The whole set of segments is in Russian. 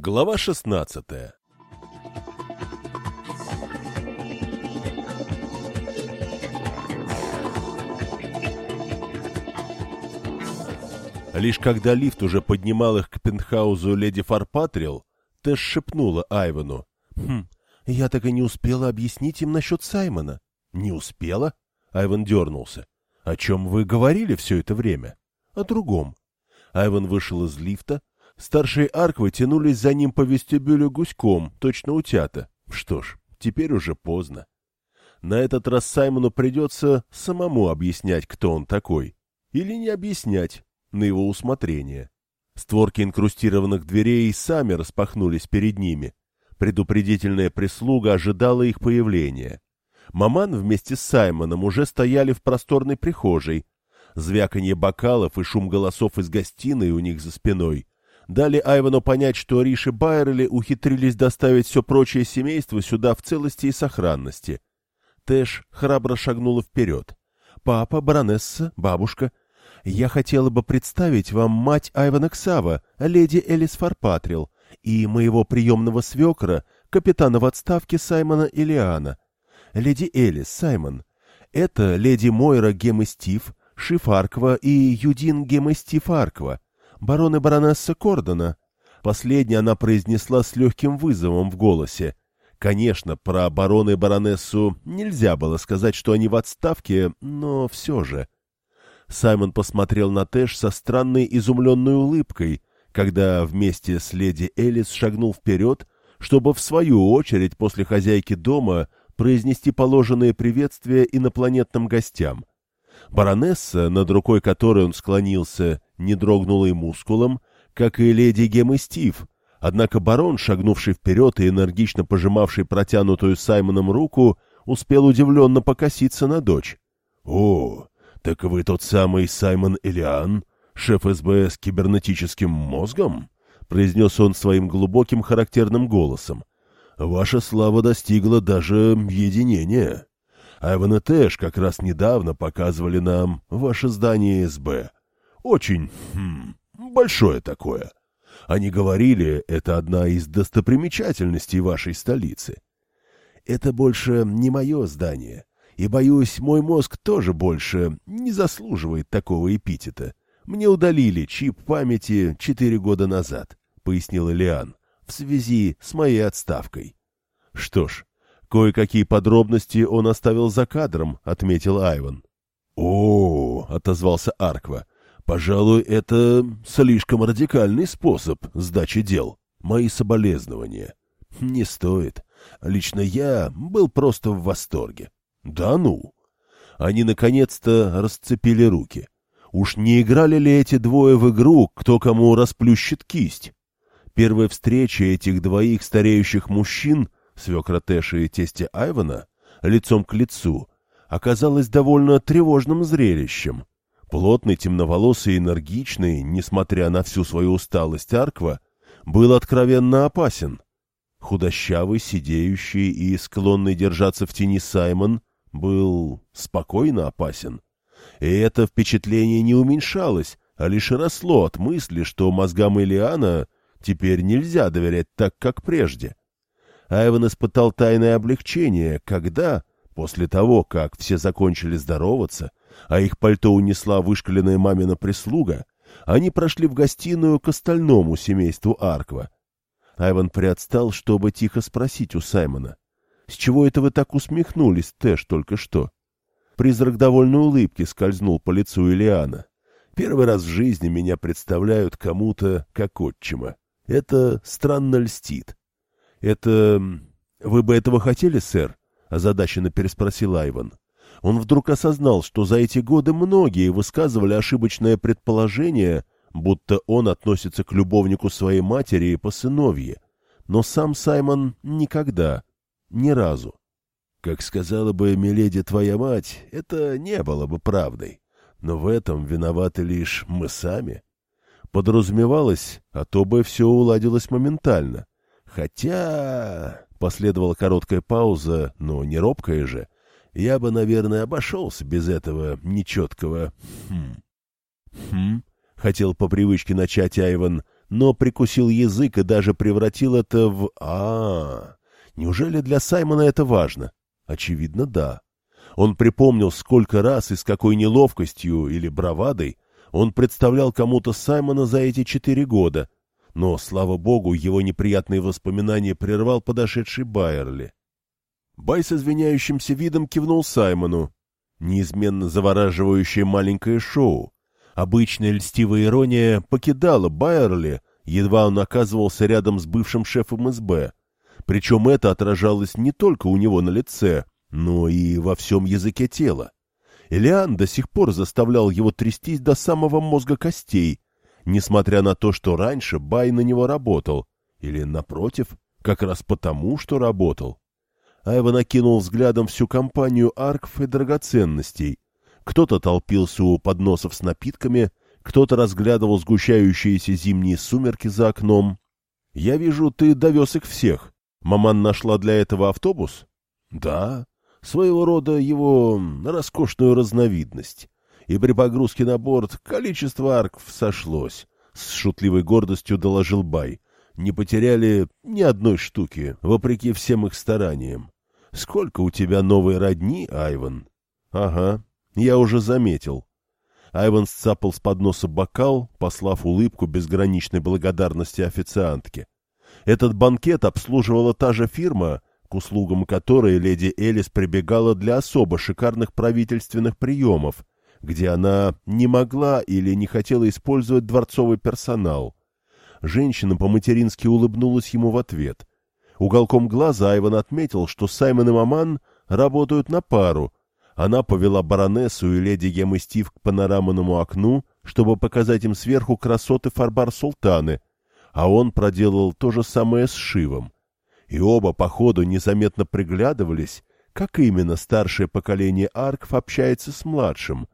Глава 16 Лишь когда лифт уже поднимал их к пентхаузу леди Фарпатрил, Тэш шепнула Айвану. «Хм, я так и не успела объяснить им насчет Саймона». «Не успела?» Айван дернулся. «О чем вы говорили все это время?» «О другом». Айван вышел из лифта. Старшие арквы тянулись за ним по вестибюлю гуськом, точно утята. Что ж, теперь уже поздно. На этот раз Саймону придется самому объяснять, кто он такой. Или не объяснять, на его усмотрение. Створки инкрустированных дверей сами распахнулись перед ними. Предупредительная прислуга ожидала их появления. Маман вместе с Саймоном уже стояли в просторной прихожей. Звяканье бокалов и шум голосов из гостиной у них за спиной дали Айвану понять, что Риши Байерли ухитрились доставить все прочее семейство сюда в целости и сохранности. Тэш храбро шагнула вперед. «Папа, баронесса, бабушка, я хотела бы представить вам мать Айвана Ксава, леди Элис Фарпатрил, и моего приемного свекра, капитана в отставке Саймона Илиана. Леди Элис, Саймон, это леди Мойра Геместив, Шиф Арква и Юдин Геместив Арква, барон и баронесса Кордона. Последнее она произнесла с легким вызовом в голосе. Конечно, про барона и баронессу нельзя было сказать, что они в отставке, но все же... Саймон посмотрел на Тэш со странной изумленной улыбкой, когда вместе с леди Элис шагнул вперед, чтобы в свою очередь после хозяйки дома произнести положенные приветствия инопланетным гостям. Баронесса, над рукой которой он склонился, не дрогнула и мускулом, как и леди Гем и Стив, однако барон, шагнувший вперед и энергично пожимавший протянутую Саймоном руку, успел удивленно покоситься на дочь. — О, «Так вы тот самый Саймон Элиан, шеф СБ с кибернетическим мозгом?» — произнес он своим глубоким характерным голосом. «Ваша слава достигла даже единения. Айван и Тэш как раз недавно показывали нам ваше здание СБ. Очень хм, большое такое. Они говорили, это одна из достопримечательностей вашей столицы. Это больше не мое здание. И, боюсь, мой мозг тоже больше не заслуживает такого эпитета. Мне удалили чип памяти четыре года назад, — пояснил Лиан, — в связи с моей отставкой. — Что ж, кое-какие подробности он оставил за кадром, — отметил Айван. — О, — отозвался Арква, — пожалуй, это слишком радикальный способ сдачи дел. Мои соболезнования. Не стоит. Лично я был просто в восторге. Да ну! Они наконец-то расцепили руки. Уж не играли ли эти двое в игру, кто кому расплющит кисть? Первая встреча этих двоих стареющих мужчин, свекра Тэша и тестя Айвана, лицом к лицу, оказалась довольно тревожным зрелищем. Плотный, темноволосый и энергичный, несмотря на всю свою усталость Арква, был откровенно опасен. Худощавый, сидеющий и склонный держаться в тени Саймон был спокойно опасен. И это впечатление не уменьшалось, а лишь росло от мысли, что мозгам Элиана теперь нельзя доверять так, как прежде. Айван испытал тайное облегчение, когда, после того, как все закончили здороваться, а их пальто унесла вышкаленная мамина прислуга, они прошли в гостиную к остальному семейству Арква. Айван приотстал, чтобы тихо спросить у Саймона — с чего это вы так усмехнулись, Тэш, только что? Призрак довольной улыбки скользнул по лицу Илиана. Первый раз в жизни меня представляют кому-то как отчима. Это странно льстит. Это... Вы бы этого хотели, сэр? Озадаченно переспросил Айван. Он вдруг осознал, что за эти годы многие высказывали ошибочное предположение, будто он относится к любовнику своей матери и по сыновье. Но сам Саймон никогда, ни разу. Как сказала бы Миледи твоя мать, это не было бы правдой. Но в этом виноваты лишь мы сами. Подразумевалось, а то бы все уладилось моментально. Хотя... Последовала короткая пауза, но не робкая же. Я бы, наверное, обошелся без этого нечеткого «хм». «Хм», — хотел по привычке начать Айван, но прикусил язык и даже превратил это в... а, -а, -а. Неужели для Саймона это важно? Очевидно, да. Он припомнил, сколько раз и с какой неловкостью или бравадой он представлял кому-то Саймона за эти четыре года, но, слава богу, его неприятные воспоминания прервал подошедший Байерли. Бай с извиняющимся видом кивнул Саймону. Неизменно завораживающее маленькое шоу. Обычная льстивая ирония покидала Байерли, едва он оказывался рядом с бывшим шефом СБ. Причем это отражалось не только у него на лице, но и во всем языке тела. Элиан до сих пор заставлял его трястись до самого мозга костей, несмотря на то, что раньше Бай на него работал, или, напротив, как раз потому, что работал. Айва накинул взглядом всю компанию арков и драгоценностей. Кто-то толпился у подносов с напитками, кто-то разглядывал сгущающиеся зимние сумерки за окном. «Я вижу, ты довез их всех. Маман нашла для этого автобус?» «Да, своего рода его роскошную разновидность. И при погрузке на борт количество арков сошлось», — с шутливой гордостью доложил Бай. «Не потеряли ни одной штуки, вопреки всем их стараниям. Сколько у тебя новой родни, Айван?» «Ага, я уже заметил». Айван сцапал с подноса бокал, послав улыбку безграничной благодарности официантке. Этот банкет обслуживала та же фирма, к услугам которой леди Элис прибегала для особо шикарных правительственных приемов, где она не могла или не хотела использовать дворцовый персонал. Женщина по-матерински улыбнулась ему в ответ. Уголком глаза Айван отметил, что Саймон и Маман работают на пару. Она повела баронессу и леди Гем и Стив к панорамному окну, чтобы показать им сверху красоты Фарбар-Султаны, а он проделал то же самое с Шивом и оба по ходу незаметно приглядывались, как именно старшее поколение арков общается с младшим.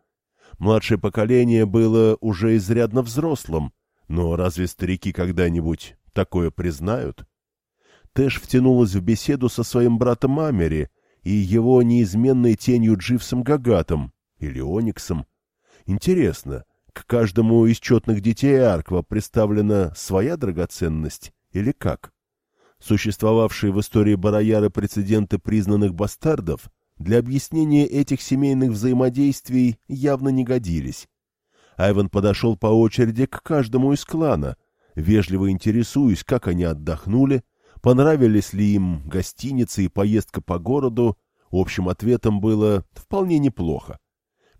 Младшее поколение было уже изрядно взрослым, но разве старики когда-нибудь такое признают? Тэш втянулась в беседу со своим братом Амери и его неизменной тенью Дживсом Гагатом или Ониксом. Интересно, к каждому из четных детей Арква представлена своя драгоценность или как? Существовавшие в истории Барояра прецеденты признанных бастардов для объяснения этих семейных взаимодействий явно не годились. Айван подошел по очереди к каждому из клана, вежливо интересуясь, как они отдохнули, понравились ли им гостиницы и поездка по городу, общим ответом было «вполне неплохо».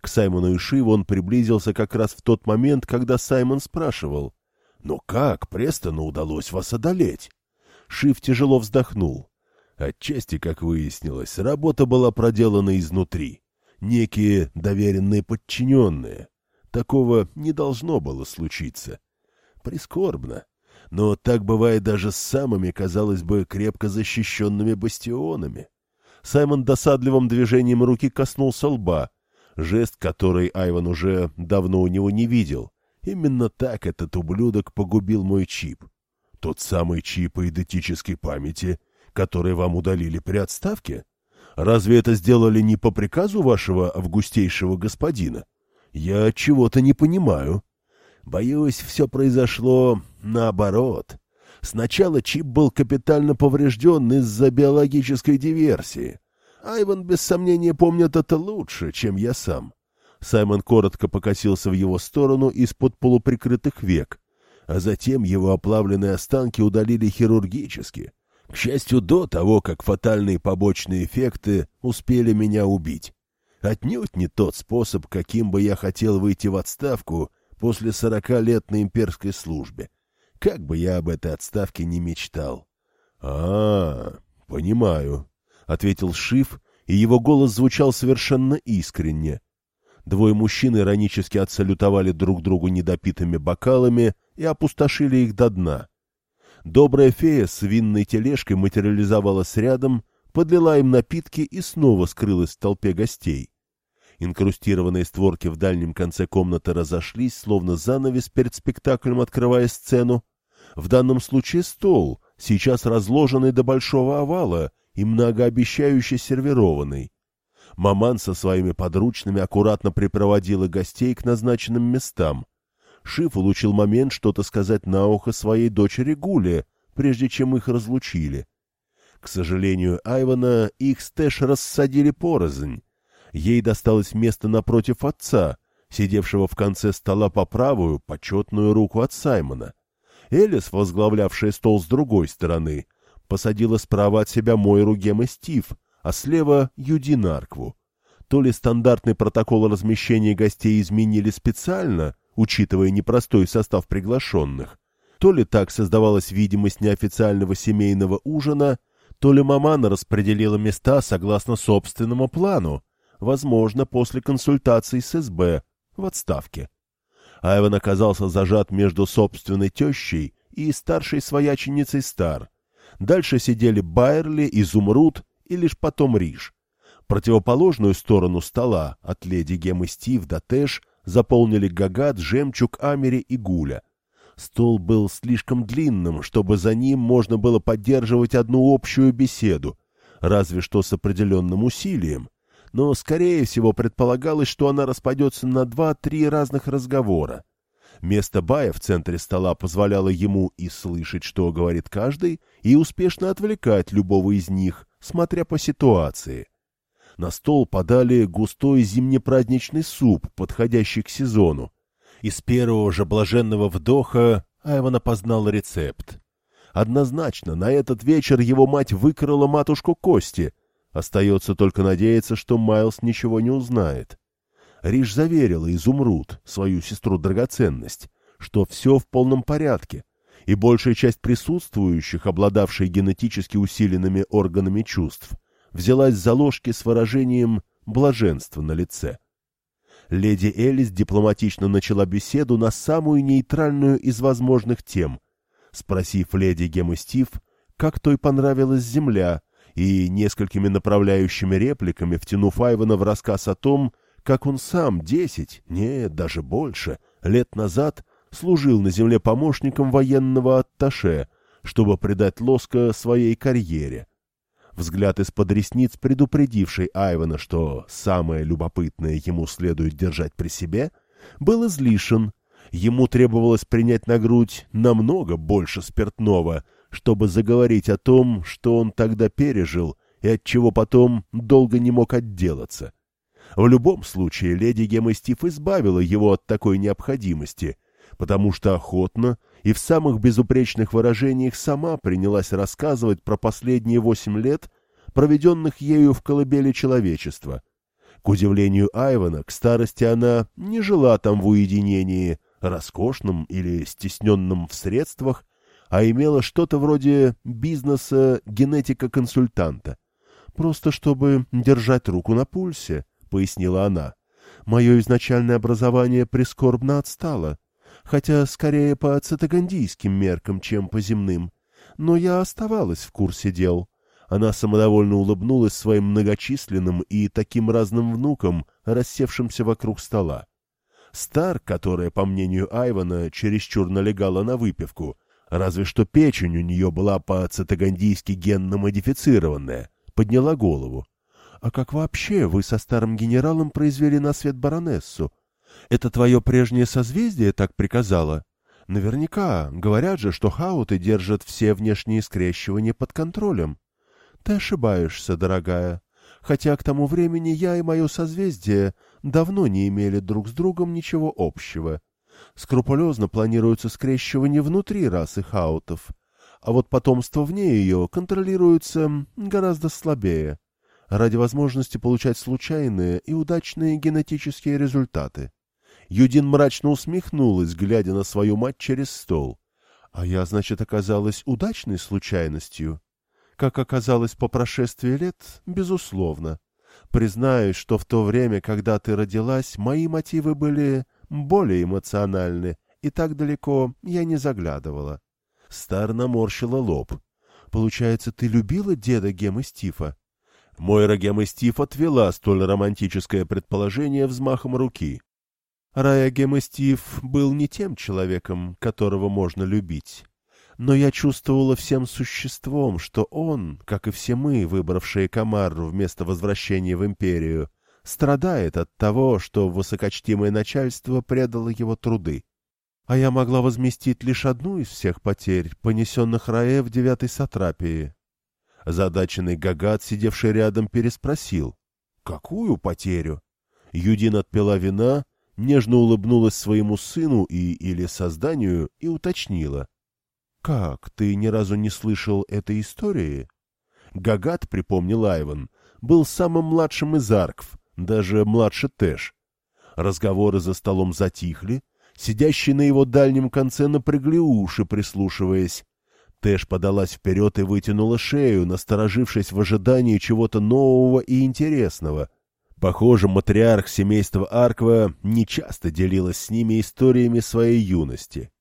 К Саймону и Шиву он приблизился как раз в тот момент, когда Саймон спрашивал «Но как Престону удалось вас одолеть?» Шиф тяжело вздохнул. Отчасти, как выяснилось, работа была проделана изнутри. Некие доверенные подчиненные. Такого не должно было случиться. Прискорбно. Но так бывает даже с самыми, казалось бы, крепко защищенными бастионами. Саймон досадливым движением руки коснулся лба, жест, который Айван уже давно у него не видел. Именно так этот ублюдок погубил мой чип. Тот самый чип идентической памяти, который вам удалили при отставке? Разве это сделали не по приказу вашего августейшего господина? Я чего-то не понимаю. Боюсь, все произошло наоборот. Сначала чип был капитально поврежден из-за биологической диверсии. Айван, без сомнения, помнит это лучше, чем я сам. Саймон коротко покосился в его сторону из-под полуприкрытых век, а затем его оплавленные останки удалили хирургически. К счастью, до того, как фатальные побочные эффекты успели меня убить. Отнюдь не тот способ, каким бы я хотел выйти в отставку после сорока лет на имперской службе. Как бы я об этой отставке не мечтал. — А, понимаю, — ответил Шиф, и его голос звучал совершенно искренне. Двое мужчин иронически отсалютовали друг другу недопитыми бокалами — и опустошили их до дна. Добрая фея с винной тележкой материализовалась рядом, подлила им напитки и снова скрылась в толпе гостей. Инкрустированные створки в дальнем конце комнаты разошлись, словно занавес перед спектаклем, открывая сцену. В данном случае стол, сейчас разложенный до большого овала и многообещающе сервированный. Маман со своими подручными аккуратно припроводила гостей к назначенным местам. Шиф улучил момент что-то сказать на ухо своей дочери Гуле, прежде чем их разлучили. К сожалению Айвана, их с Тэш рассадили порознь. Ей досталось место напротив отца, сидевшего в конце стола по правую, почетную руку от Саймона. Элис, возглавлявшая стол с другой стороны, посадила справа от себя Мойру гем Эстиф, а слева — Юдин Аркву. То ли стандартный протокол размещения гостей изменили специально, учитывая непростой состав приглашенных, то ли так создавалась видимость неофициального семейного ужина, то ли мамана распределила места согласно собственному плану, возможно, после консультаций с СБ, в отставке. Айван оказался зажат между собственной тещей и старшей свояченицей Стар. Дальше сидели Байерли, Изумруд и лишь потом Риш. Противоположную сторону стола от леди Гемы Стив до Тэш заполнили Гагат, Жемчуг, Амери и Гуля. Стол был слишком длинным, чтобы за ним можно было поддерживать одну общую беседу, разве что с определенным усилием. Но, скорее всего, предполагалось, что она распадется на два-три разных разговора. Место Бая в центре стола позволяло ему и слышать, что говорит каждый, и успешно отвлекать любого из них, смотря по ситуации. На стол подали густой зимнепраздничный суп, подходящий к сезону. Из первого же блаженного вдоха Айван опознал рецепт. Однозначно, на этот вечер его мать выкрала матушку Кости. Остается только надеяться, что Майлз ничего не узнает. Риш заверила Изумруд, свою сестру-драгоценность, что все в полном порядке, и большая часть присутствующих, обладавшей генетически усиленными органами чувств, взялась за ложки с выражением блаженства на лице. Леди Элис дипломатично начала беседу на самую нейтральную из возможных тем, спросив леди Гемы Стив, как той понравилась земля, и несколькими направляющими репликами втянув Айвана в рассказ о том, как он сам десять, нет, даже больше, лет назад служил на земле помощником военного атташе, чтобы придать лоска своей карьере. Взгляд из-под ресниц, предупредивший Айвана, что самое любопытное ему следует держать при себе, был излишен. Ему требовалось принять на грудь намного больше спиртного, чтобы заговорить о том, что он тогда пережил и от чего потом долго не мог отделаться. В любом случае, леди Гемостив избавила его от такой необходимости, потому что охотно и в самых безупречных выражениях сама принялась рассказывать про последние восемь лет, проведенных ею в колыбели человечества. К удивлению Айвана, к старости она не жила там в уединении, роскошном или стесненном в средствах, а имела что-то вроде бизнеса генетика-консультанта. Просто чтобы держать руку на пульсе, — пояснила она. «Мое изначальное образование прискорбно отстало, хотя скорее по цитагандийским меркам, чем по земным. Но я оставалась в курсе дел». Она самодовольно улыбнулась своим многочисленным и таким разным внукам, рассевшимся вокруг стола. Стар, которая, по мнению Айвана, чересчур налегала на выпивку, разве что печень у нее была по-цитагандийски генно модифицированная, подняла голову. А как вообще вы со старым генералом произвели на свет баронессу? Это твое прежнее созвездие так приказало? Наверняка. Говорят же, что хауты держат все внешние скрещивания под контролем. Ты ошибаешься, дорогая. Хотя к тому времени я и мое созвездие давно не имели друг с другом ничего общего. Скрупулезно планируется скрещивание внутри расы хаутов, а вот потомство вне ее контролируется гораздо слабее ради возможности получать случайные и удачные генетические результаты. Юдин мрачно усмехнулась, глядя на свою мать через стол. А я, значит, оказалась удачной случайностью? Как оказалось по прошествии лет, безусловно. Признаюсь, что в то время, когда ты родилась, мои мотивы были более эмоциональны, и так далеко я не заглядывала. Стар наморщила лоб. Получается, ты любила деда Гемы Стифа? Мойра Геместив отвела столь романтическое предположение взмахом руки. Рая Геместив был не тем человеком, которого можно любить. Но я чувствовала всем существом, что он, как и все мы, выбравшие Камарру вместо возвращения в Империю, страдает от того, что высокочтимое начальство предало его труды. А я могла возместить лишь одну из всех потерь, понесенных Раэ в девятой сатрапии. Задаченный Гагат, сидевший рядом, переспросил. «Какую потерю?» Юдин отпила вина, нежно улыбнулась своему сыну и или созданию и уточнила. «Как, ты ни разу не слышал этой истории?» Гагат, припомнил Айван, был самым младшим из аркв, даже младше Тэш. Разговоры за столом затихли, сидящие на его дальнем конце напрягли уши, прислушиваясь. Тэш подалась вперед и вытянула шею, насторожившись в ожидании чего-то нового и интересного. Похоже, матриарх семейства Арква нечасто делилась с ними историями своей юности.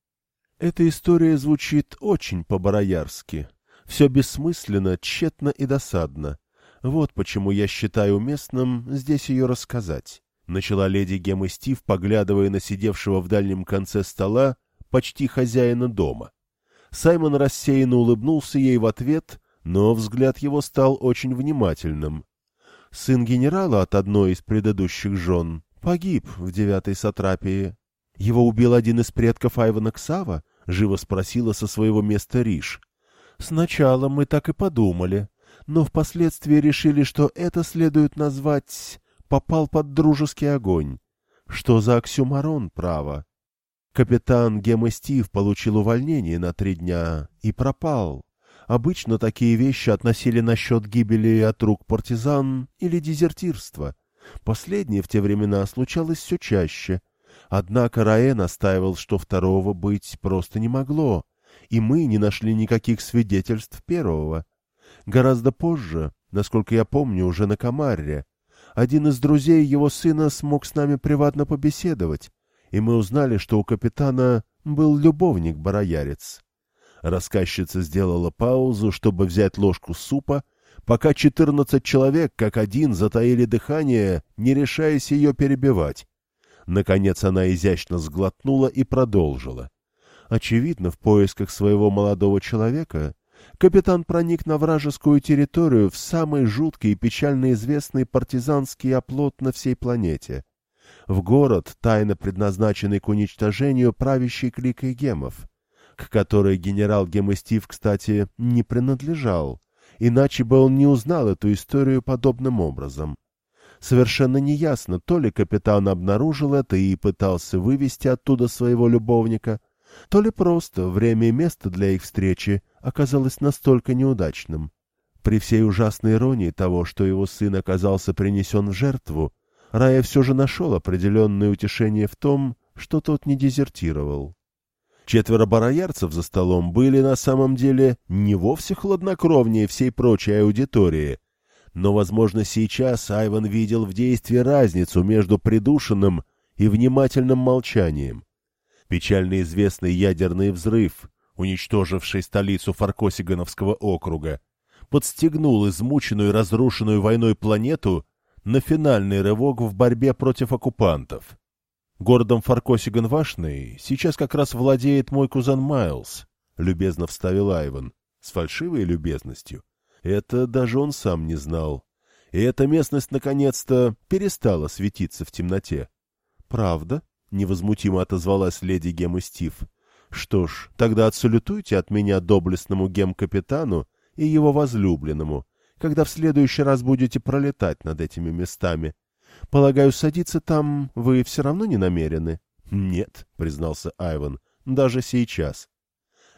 Эта история звучит очень по-бароярски. Все бессмысленно, тщетно и досадно. Вот почему я считаю уместным здесь ее рассказать. Начала леди Гемма Стив, поглядывая на сидевшего в дальнем конце стола почти хозяина дома. Саймон рассеянно улыбнулся ей в ответ, но взгляд его стал очень внимательным. Сын генерала от одной из предыдущих жен погиб в девятой сатрапии. Его убил один из предков Айвана Ксава? — живо спросила со своего места Риш. Сначала мы так и подумали, но впоследствии решили, что это следует назвать «попал под дружеский огонь». Что за оксюмарон, право? Капитан Гема Стив получил увольнение на три дня и пропал. Обычно такие вещи относили насчет гибели от рук партизан или дезертирства. Последнее в те времена случалось все чаще. Однако Раэ настаивал, что второго быть просто не могло, и мы не нашли никаких свидетельств первого. Гораздо позже, насколько я помню, уже на Камарре, один из друзей его сына смог с нами приватно побеседовать, и мы узнали, что у капитана был любовник-бароярец. Рассказчица сделала паузу, чтобы взять ложку супа, пока четырнадцать человек, как один, затаили дыхание, не решаясь ее перебивать. Наконец она изящно сглотнула и продолжила. Очевидно, в поисках своего молодого человека капитан проник на вражескую территорию в самый жуткий и печально известный партизанский оплот на всей планете — в город, тайно предназначенный к уничтожению правящей кликой гемов, к которой генерал Гемостив, кстати, не принадлежал, иначе бы он не узнал эту историю подобным образом. Совершенно неясно, то ли капитан обнаружил это и пытался вывести оттуда своего любовника, то ли просто время и место для их встречи оказалось настолько неудачным. При всей ужасной иронии того, что его сын оказался принесен в жертву, Рая все же нашел определенное утешение в том, что тот не дезертировал. Четверо бароярцев за столом были на самом деле не вовсе хладнокровнее всей прочей аудитории, но, возможно, сейчас Айван видел в действии разницу между придушенным и внимательным молчанием. Печально известный ядерный взрыв, уничтоживший столицу Фаркосигановского округа, подстегнул измученную и разрушенную войной планету на финальный рывок в борьбе против оккупантов. Городом Фаркосиган-Вашный сейчас как раз владеет мой кузен Майлз, — любезно вставил Айван, с фальшивой любезностью. Это даже он сам не знал. И эта местность, наконец-то, перестала светиться в темноте. — Правда? — невозмутимо отозвалась леди Гем и Стив. — Что ж, тогда отсалютуйте от меня доблестному гем-капитану и его возлюбленному, когда в следующий раз будете пролетать над этими местами. Полагаю, садиться там вы все равно не намерены? — Нет, — признался Айван, — даже сейчас.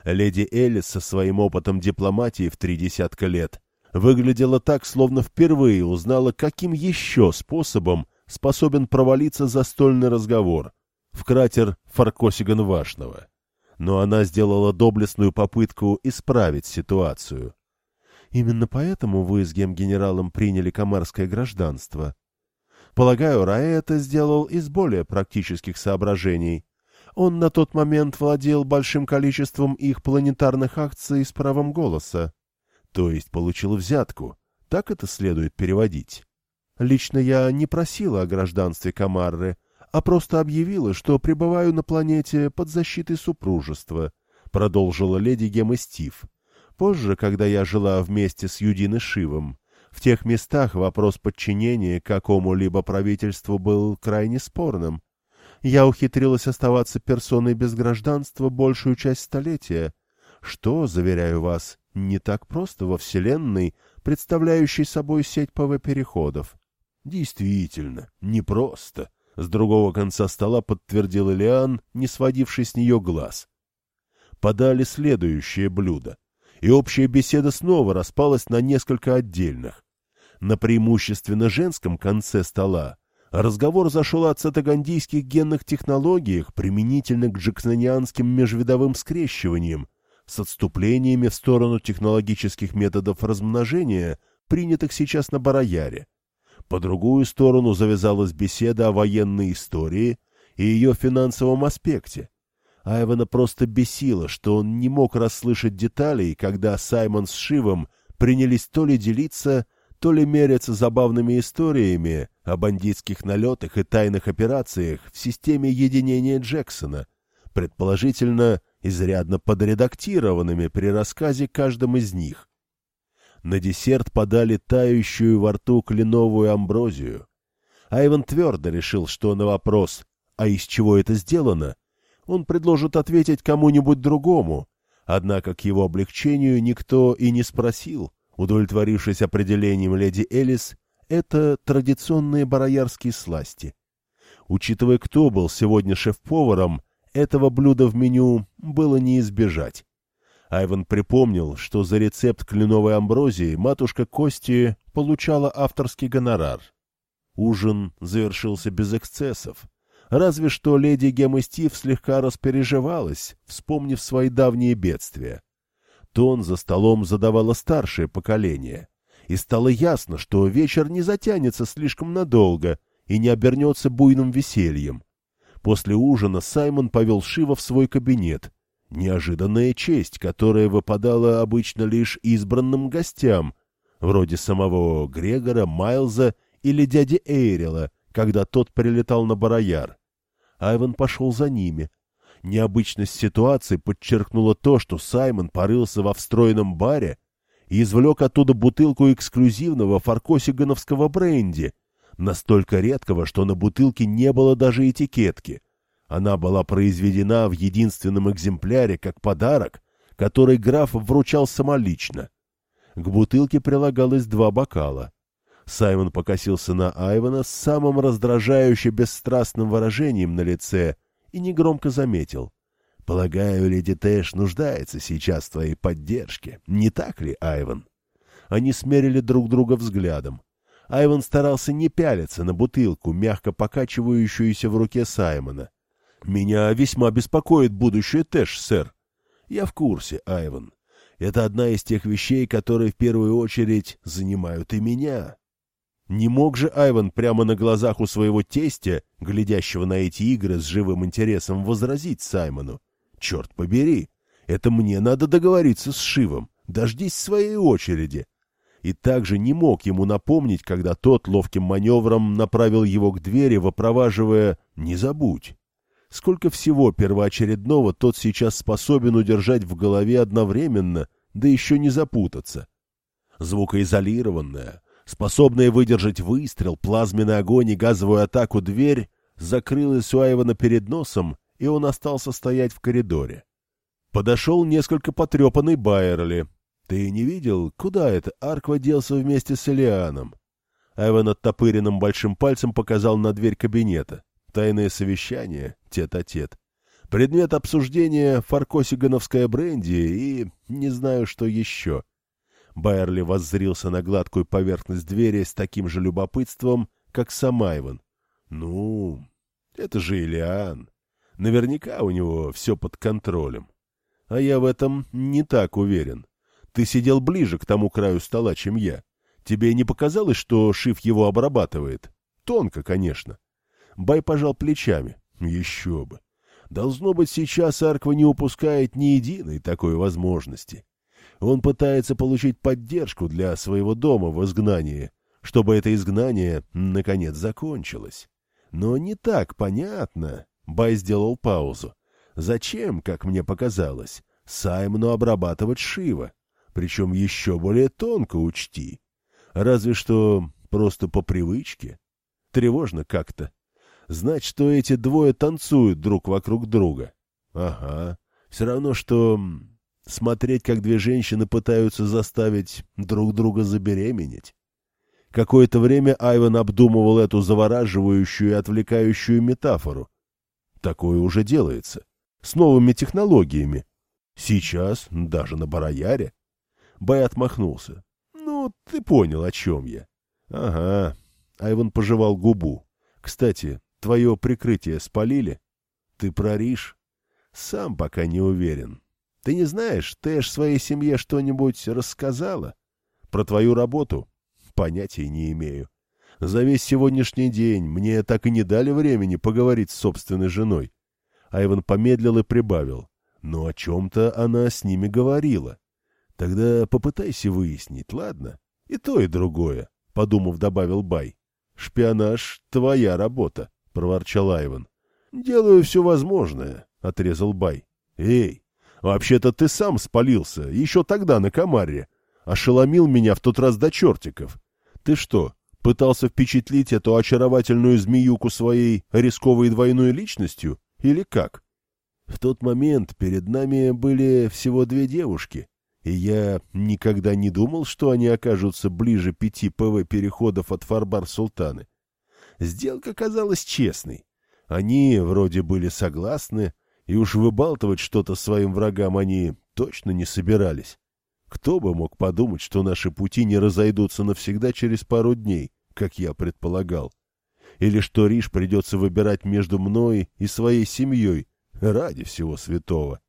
Леди Элис со своим опытом дипломатии в три десятка лет выглядела так, словно впервые узнала, каким еще способом способен провалиться застольный разговор в кратер Фаркосиган-Вашного. Но она сделала доблестную попытку исправить ситуацию. Именно поэтому вы с генералом приняли комарское гражданство. Полагаю, Раэ это сделал из более практических соображений. Он на тот момент владел большим количеством их планетарных акций с правом голоса. То есть получил взятку. Так это следует переводить. Лично я не просила о гражданстве Камарры, а просто объявила, что пребываю на планете под защитой супружества, продолжила леди Гема Стив. Позже, когда я жила вместе с Юдин и Шивом, в тех местах вопрос подчинения какому-либо правительству был крайне спорным. Я ухитрилась оставаться персоной без гражданства большую часть столетия, что, заверяю вас, не так просто во Вселенной, представляющей собой сеть ПВ-переходов. Действительно, непросто. С другого конца стола подтвердил Элиан, не сводивший с нее глаз. Подали следующее блюдо, и общая беседа снова распалась на несколько отдельных. На преимущественно женском конце стола разговор зашел о цитагандийских генных технологиях, применительно к джексонианским межвидовым скрещиваниям, с отступлениями в сторону технологических методов размножения, принятых сейчас на Барояре. По другую сторону завязалась беседа о военной истории и ее финансовом аспекте. Айвана просто бесило, что он не мог расслышать деталей, когда Саймон с Шивом принялись то ли делиться, то ли меряться забавными историями о бандитских налетах и тайных операциях в системе единения Джексона, предположительно изрядно подредактированными при рассказе каждым из них. На десерт подали тающую во рту кленовую амброзию. Айван твердо решил, что на вопрос «А из чего это сделано?» Он предложит ответить кому-нибудь другому, однако к его облегчению никто и не спросил, удовлетворившись определением леди Элис, это традиционные бароярские сласти. Учитывая, кто был сегодня шеф-поваром, этого блюда в меню было не избежать. Айван припомнил, что за рецепт кленовой амброзии матушка Кости получала авторский гонорар. Ужин завершился без эксцессов. Разве что леди Гемма Стив слегка распереживалась, вспомнив свои давние бедствия. Тон за столом задавало старшее поколение. И стало ясно, что вечер не затянется слишком надолго и не обернется буйным весельем. После ужина Саймон повел Шива в свой кабинет. Неожиданная честь, которая выпадала обычно лишь избранным гостям, вроде самого Грегора, Майлза или дяди Эйрила, когда тот прилетал на Барояр. Айван пошел за ними. Необычность ситуации подчеркнула то, что Саймон порылся во встроенном баре и извлек оттуда бутылку эксклюзивного фаркосигановского бренди — настолько редкого, что на бутылке не было даже этикетки. Она была произведена в единственном экземпляре как подарок, который граф вручал самолично. К бутылке прилагалось два бокала. Саймон покосился на Айвана с самым раздражающе бесстрастным выражением на лице и негромко заметил. «Полагаю, леди Тэш нуждается сейчас в твоей поддержке, не так ли, Айван?» Они смерили друг друга взглядом. Айван старался не пялиться на бутылку, мягко покачивающуюся в руке Саймона. «Меня весьма беспокоит будущее Тэш, сэр». «Я в курсе, Айван. Это одна из тех вещей, которые в первую очередь занимают и меня». Не мог же Айван прямо на глазах у своего тестя, глядящего на эти игры с живым интересом, возразить Саймону. «Черт побери! Это мне надо договориться с Шивом. Дождись своей очереди и также не мог ему напомнить, когда тот ловким маневром направил его к двери, вопроваживая «не забудь». Сколько всего первоочередного тот сейчас способен удержать в голове одновременно, да еще не запутаться. Звукоизолированная, способная выдержать выстрел, плазменный огонь и газовую атаку дверь, закрылась у Айвана перед носом, и он остался стоять в коридоре. Подошел несколько потрепанный Байерли, «Ты не видел, куда это Арква делся вместе с Элианом?» Айван оттопыренным большим пальцем показал на дверь кабинета. Тайное совещание, тет-а-тет. Предмет обсуждения — фаркосигановская бренди и не знаю, что еще. Байерли воззрился на гладкую поверхность двери с таким же любопытством, как сам Айван. «Ну, это же Элиан. Наверняка у него все под контролем. А я в этом не так уверен. Ты сидел ближе к тому краю стола, чем я. Тебе не показалось, что Шиф его обрабатывает? Тонко, конечно. Бай пожал плечами. Еще бы. Должно быть, сейчас Арква не упускает ни единой такой возможности. Он пытается получить поддержку для своего дома в изгнании, чтобы это изгнание, наконец, закончилось. Но не так понятно. Бай сделал паузу. Зачем, как мне показалось, Саймону обрабатывать Шива? причем еще более тонко учти. Разве что просто по привычке. Тревожно как-то. Знать, что эти двое танцуют друг вокруг друга. Ага. Все равно, что смотреть, как две женщины пытаются заставить друг друга забеременеть. Какое-то время Айван обдумывал эту завораживающую и отвлекающую метафору. Такое уже делается. С новыми технологиями. Сейчас, даже на Барояре. Бай отмахнулся. Ну, ты понял, о чем я. Ага. Айван пожевал губу. Кстати, твое прикрытие спалили? Ты проришь? Сам пока не уверен. Ты не знаешь, Тэш своей семье что-нибудь рассказала? Про твою работу? Понятия не имею. За весь сегодняшний день мне так и не дали времени поговорить с собственной женой. Айван помедлил и прибавил. Но о чем-то она с ними говорила. Тогда попытайся выяснить, ладно? И то, и другое, — подумав, добавил Бай. Шпионаж — твоя работа, — проворчал Айван. Делаю все возможное, — отрезал Бай. Эй, вообще-то ты сам спалился, еще тогда на комаре. Ошеломил меня в тот раз до чертиков. Ты что, пытался впечатлить эту очаровательную змеюку своей рисковой двойной личностью? Или как? В тот момент перед нами были всего две девушки, и я никогда не думал, что они окажутся ближе пяти ПВ-переходов от Фарбар-Султаны. Сделка казалась честной. Они вроде были согласны, и уж выбалтывать что-то своим врагам они точно не собирались. Кто бы мог подумать, что наши пути не разойдутся навсегда через пару дней, как я предполагал. Или что Риш придется выбирать между мной и своей семьей ради всего святого.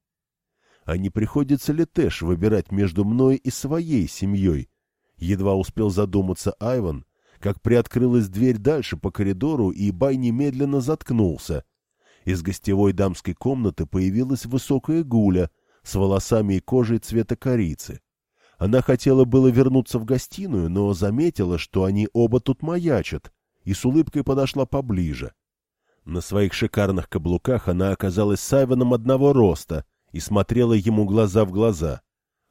А не приходится ли Тэш выбирать между мной и своей семьей? Едва успел задуматься Айван, как приоткрылась дверь дальше по коридору, и Бай немедленно заткнулся. Из гостевой дамской комнаты появилась высокая гуля с волосами и кожей цвета корицы. Она хотела было вернуться в гостиную, но заметила, что они оба тут маячат, и с улыбкой подошла поближе. На своих шикарных каблуках она оказалась с одного роста — и смотрела ему глаза в глаза.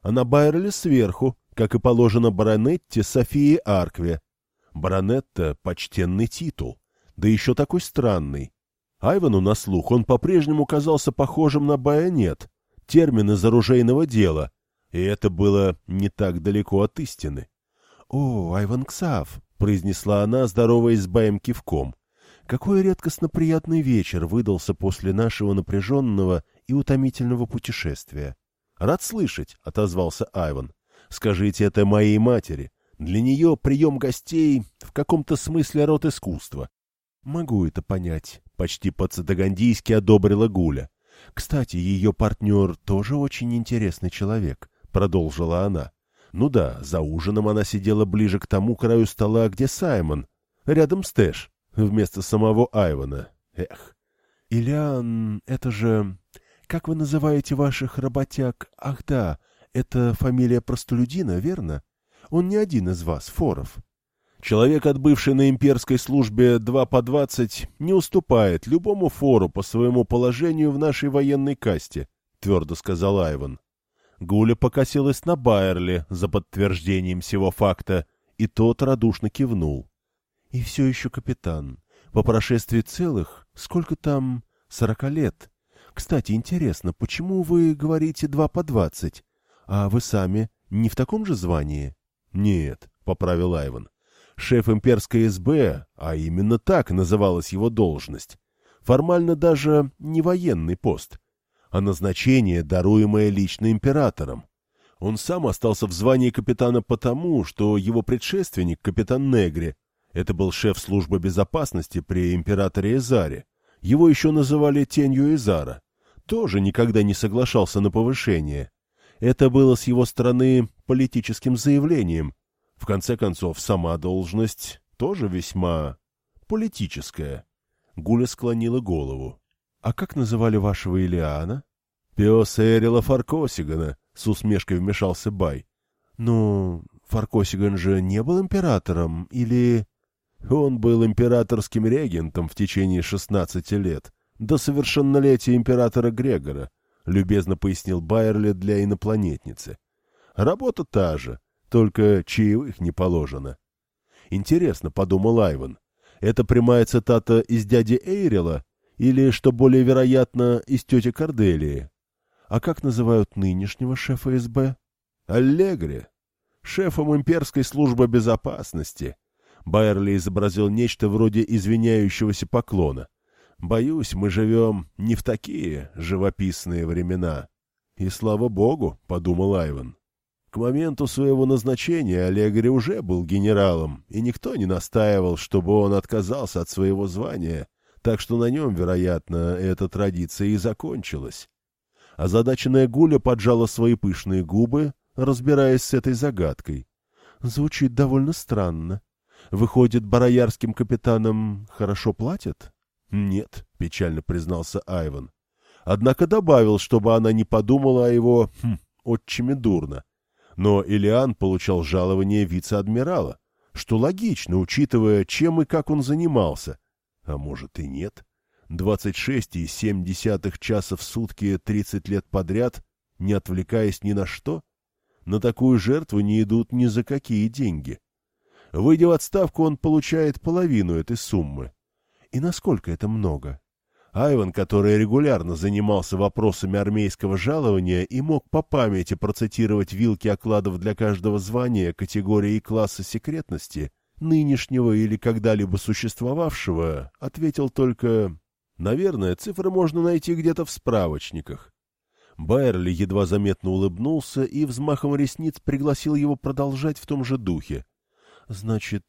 Она Байерли сверху, как и положено баронетте Софии Аркве. Баронетта — почтенный титул, да еще такой странный. Айвану на слух он по-прежнему казался похожим на байонет, термин из оружейного дела, и это было не так далеко от истины. — О, Айван Ксав! — произнесла она, здороваясь с Баем кивком. — Какой редкостно приятный вечер выдался после нашего напряженного и утомительного путешествия. — Рад слышать, — отозвался Айван. — Скажите это моей матери. Для нее прием гостей в каком-то смысле род искусства. — Могу это понять, — почти по-цитагандийски одобрила Гуля. — Кстати, ее партнер тоже очень интересный человек, — продолжила она. Ну да, за ужином она сидела ближе к тому краю стола, где Саймон, рядом с Тэш, вместо самого Айвана. Эх. Ильян, это же... Как вы называете ваших работяг? Ах да, это фамилия простолюдина, верно? Он не один из вас, Форов. Человек, отбывший на имперской службе два по двадцать, не уступает любому фору по своему положению в нашей военной касте, твердо сказал Айван. Гуля покосилась на Байерли за подтверждением всего факта, и тот радушно кивнул. — И все еще капитан. По прошествии целых, сколько там, сорока лет, кстати, интересно, почему вы говорите два по двадцать? А вы сами не в таком же звании? Нет, поправил Айван. Шеф имперской СБ, а именно так называлась его должность. Формально даже не военный пост, а назначение, даруемое лично императором. Он сам остался в звании капитана потому, что его предшественник, капитан Негри, это был шеф службы безопасности при императоре Эзаре. Его еще называли тенью Эзара тоже никогда не соглашался на повышение. Это было с его стороны политическим заявлением. В конце концов, сама должность тоже весьма политическая. Гуля склонила голову. — А как называли вашего Илиана? — Пес Эрила Фаркосигана, — с усмешкой вмешался Бай. — Ну, Фаркосиган же не был императором, или... Он был императорским регентом в течение шестнадцати лет, до совершеннолетия императора Грегора, любезно пояснил Байерли для инопланетницы. Работа та же, только чаевых не положено. Интересно, подумал Айван, Это прямая цитата из дяди Эйрила или, что более вероятно, из тети Корделии? А как называют нынешнего шефа СБ? Аллегри. Шефом имперской службы безопасности. Байерли изобразил нечто вроде извиняющегося поклона. Боюсь, мы живем не в такие живописные времена. И слава богу, — подумал Айван. К моменту своего назначения Аллегри уже был генералом, и никто не настаивал, чтобы он отказался от своего звания, так что на нем, вероятно, эта традиция и закончилась. Озадаченная Гуля поджала свои пышные губы, разбираясь с этой загадкой. Звучит довольно странно. Выходит, бароярским капитанам хорошо платят? Нет, печально признался Айван. Однако добавил, чтобы она не подумала о его хм, отчиме дурно. Но Илиан получал жалование вице-адмирала, что логично, учитывая, чем и как он занимался. А может и нет. 26,7 часа в сутки 30 лет подряд, не отвлекаясь ни на что? На такую жертву не идут ни за какие деньги. Выйдя в отставку, он получает половину этой суммы. И насколько это много? Айван, который регулярно занимался вопросами армейского жалования и мог по памяти процитировать вилки окладов для каждого звания, категории и класса секретности, нынешнего или когда-либо существовавшего, ответил только «Наверное, цифры можно найти где-то в справочниках». Байерли едва заметно улыбнулся и взмахом ресниц пригласил его продолжать в том же духе. «Значит,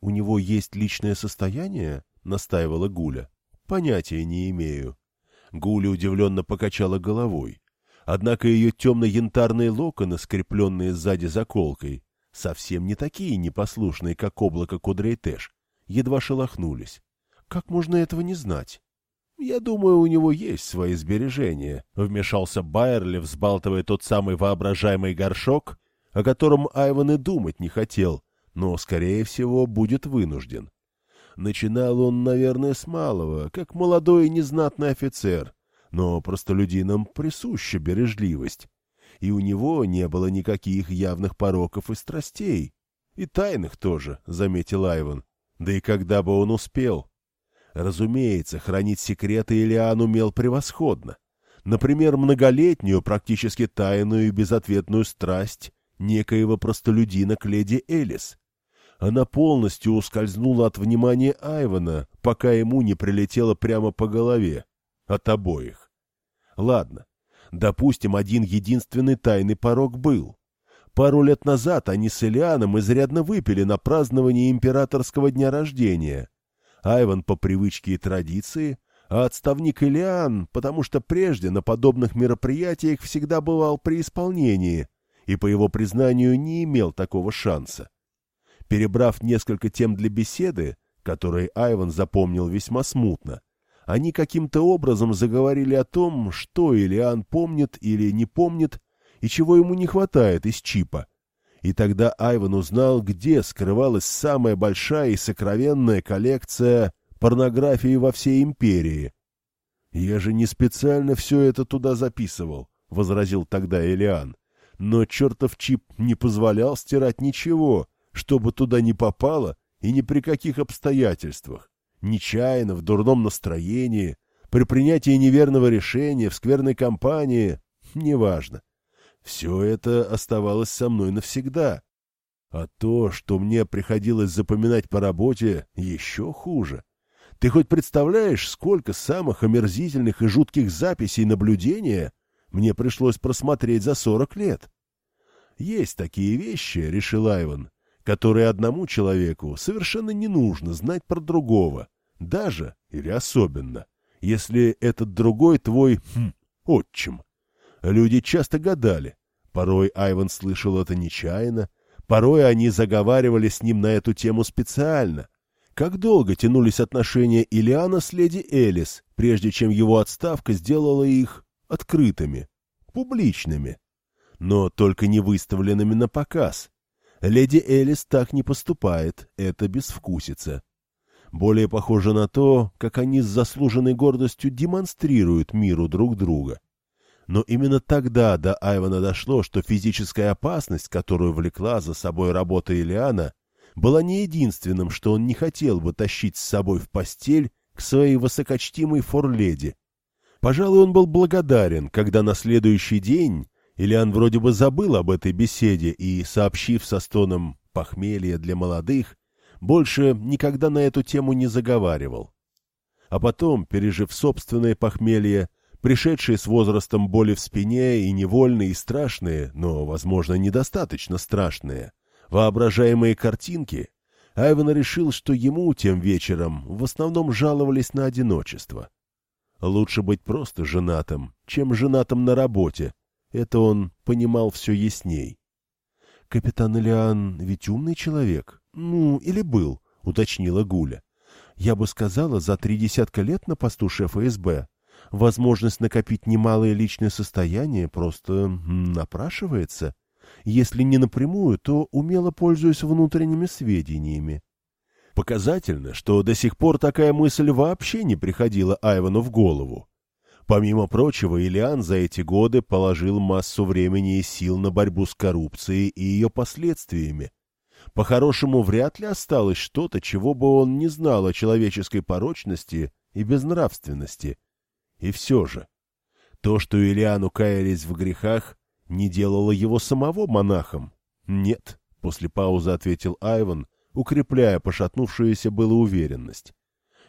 у него есть личное состояние?» — настаивала Гуля. Понятия не имею. Гуля удивленно покачала головой. Однако ее темно-янтарные локоны, скрепленные сзади заколкой, совсем не такие непослушные, как облако кудрей Тэш, едва шелохнулись. Как можно этого не знать? «Я думаю, у него есть свои сбережения», — вмешался Байерли, взбалтывая тот самый воображаемый горшок, о котором Айван и думать не хотел, но, скорее всего, будет вынужден. Начинал он, наверное, с малого, как молодой незнатный офицер, но простолюдинам присуща бережливость, и у него не было никаких явных пороков и страстей. И тайных тоже, — заметил Айван. Да и когда бы он успел? Разумеется, хранить секреты Илиан умел превосходно. Например, многолетнюю, практически тайную и безответную страсть некоего простолюдина к леди Элис она полностью ускользнула от внимания Айвана, пока ему не прилетело прямо по голове. От обоих. Ладно, допустим, один единственный тайный порог был. Пару лет назад они с Элианом изрядно выпили на праздновании императорского дня рождения. Айван по привычке и традиции, а отставник Элиан, потому что прежде на подобных мероприятиях всегда бывал при исполнении и, по его признанию, не имел такого шанса. Перебрав несколько тем для беседы, которые Айван запомнил весьма смутно, они каким-то образом заговорили о том, что Илиан помнит или не помнит, и чего ему не хватает из чипа. И тогда Айван узнал, где скрывалась самая большая и сокровенная коллекция порнографии во всей империи. «Я же не специально все это туда записывал», — возразил тогда Элиан. «Но чертов чип не позволял стирать ничего, чтобы туда не попало и ни при каких обстоятельствах, нечаянно, в дурном настроении, при принятии неверного решения, в скверной компании, неважно. Все это оставалось со мной навсегда. А то, что мне приходилось запоминать по работе, еще хуже. Ты хоть представляешь, сколько самых омерзительных и жутких записей наблюдения мне пришлось просмотреть за сорок лет? Есть такие вещи, — решил Айван, которые одному человеку совершенно не нужно знать про другого, даже или особенно, если этот другой твой хм, отчим. Люди часто гадали. Порой Айван слышал это нечаянно, порой они заговаривали с ним на эту тему специально. Как долго тянулись отношения Илиана с леди Элис, прежде чем его отставка сделала их открытыми, публичными, но только не выставленными на показ, Леди Элис так не поступает, это безвкусица. Более похоже на то, как они с заслуженной гордостью демонстрируют миру друг друга. Но именно тогда до Айвана дошло, что физическая опасность, которую влекла за собой работа Илиана, была не единственным, что он не хотел бы тащить с собой в постель к своей высокочтимой форледи. Пожалуй, он был благодарен, когда на следующий день Ильян вроде бы забыл об этой беседе и, сообщив со стоном «похмелье для молодых», больше никогда на эту тему не заговаривал. А потом, пережив собственное похмелье, пришедшие с возрастом боли в спине и невольные и страшные, но, возможно, недостаточно страшные, воображаемые картинки, Айвен решил, что ему тем вечером в основном жаловались на одиночество. Лучше быть просто женатым, чем женатым на работе. Это он понимал все ясней. «Капитан Илиан ведь умный человек. Ну, или был», — уточнила Гуля. «Я бы сказала, за три десятка лет на посту шефа СБ возможность накопить немалое личное состояние просто напрашивается. Если не напрямую, то умело пользуясь внутренними сведениями. Показательно, что до сих пор такая мысль вообще не приходила Айвану в голову. Помимо прочего, Ильян за эти годы положил массу времени и сил на борьбу с коррупцией и ее последствиями. По-хорошему, вряд ли осталось что-то, чего бы он не знал о человеческой порочности и безнравственности. И все же, то, что Ильяну каялись в грехах, не делало его самого монахом. Нет, после паузы ответил Айван, укрепляя пошатнувшуюся было уверенность.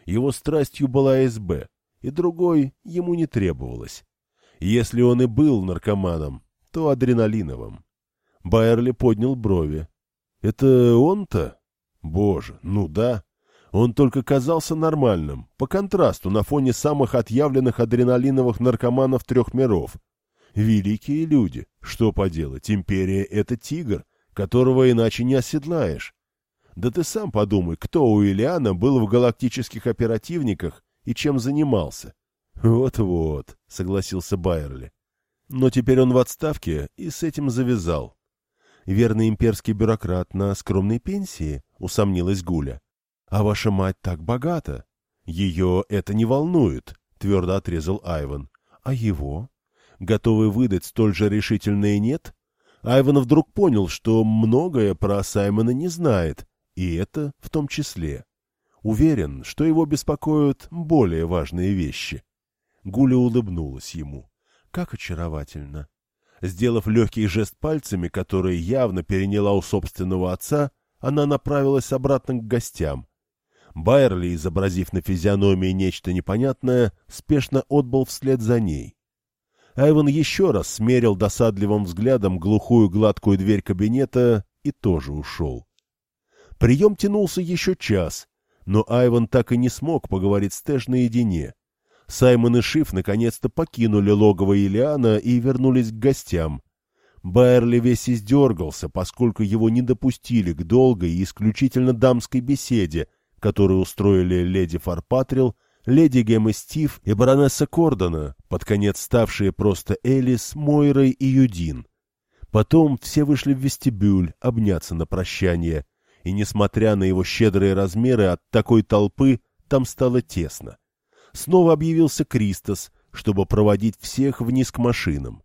Его страстью была СБ, и другой ему не требовалось. Если он и был наркоманом, то адреналиновым. Байерли поднял брови. «Это он-то? Боже, ну да. Он только казался нормальным, по контрасту на фоне самых отъявленных адреналиновых наркоманов трех миров. Великие люди, что поделать, империя — это тигр, которого иначе не оседлаешь. Да ты сам подумай, кто у Ильяна был в галактических оперативниках и чем занимался. Вот-вот, согласился Байерли. Но теперь он в отставке и с этим завязал. Верный имперский бюрократ на скромной пенсии, усомнилась Гуля. А ваша мать так богата. Ее это не волнует, твердо отрезал Айван. А его? Готовы выдать столь же решительное «нет»? Айван вдруг понял, что многое про Саймона не знает, и это в том числе. Уверен, что его беспокоят более важные вещи. Гуля улыбнулась ему. Как очаровательно! Сделав легкий жест пальцами, который явно переняла у собственного отца, она направилась обратно к гостям. Байерли, изобразив на физиономии нечто непонятное, спешно отбыл вслед за ней. Айван еще раз смерил досадливым взглядом глухую гладкую дверь кабинета и тоже ушел. Прием тянулся еще час, но Айван так и не смог поговорить с Тэш наедине. Саймон и Шиф наконец-то покинули логово Илиана и вернулись к гостям. Байерли весь издергался, поскольку его не допустили к долгой и исключительно дамской беседе, которую устроили леди Фарпатрил, леди и Стив и баронесса Кордона, под конец ставшие просто Элис, Мойрой и Юдин. Потом все вышли в вестибюль обняться на прощание, и, несмотря на его щедрые размеры, от такой толпы там стало тесно. Снова объявился Кристос, чтобы проводить всех вниз к машинам.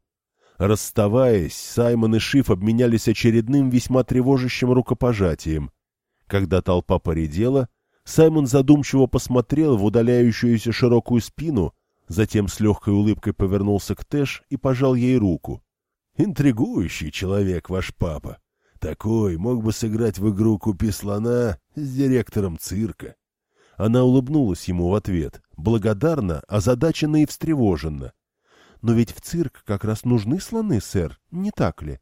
Расставаясь, Саймон и Шиф обменялись очередным весьма тревожащим рукопожатием. Когда толпа поредела, Саймон задумчиво посмотрел в удаляющуюся широкую спину, затем с легкой улыбкой повернулся к Тэш и пожал ей руку. «Интригующий человек ваш папа. Такой мог бы сыграть в игру «Купи слона» с директором цирка. Она улыбнулась ему в ответ, благодарна, озадаченно и встревоженно. «Но ведь в цирк как раз нужны слоны, сэр, не так ли?»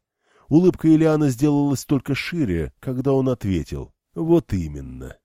Улыбка Ильяна сделалась только шире, когда он ответил. «Вот именно».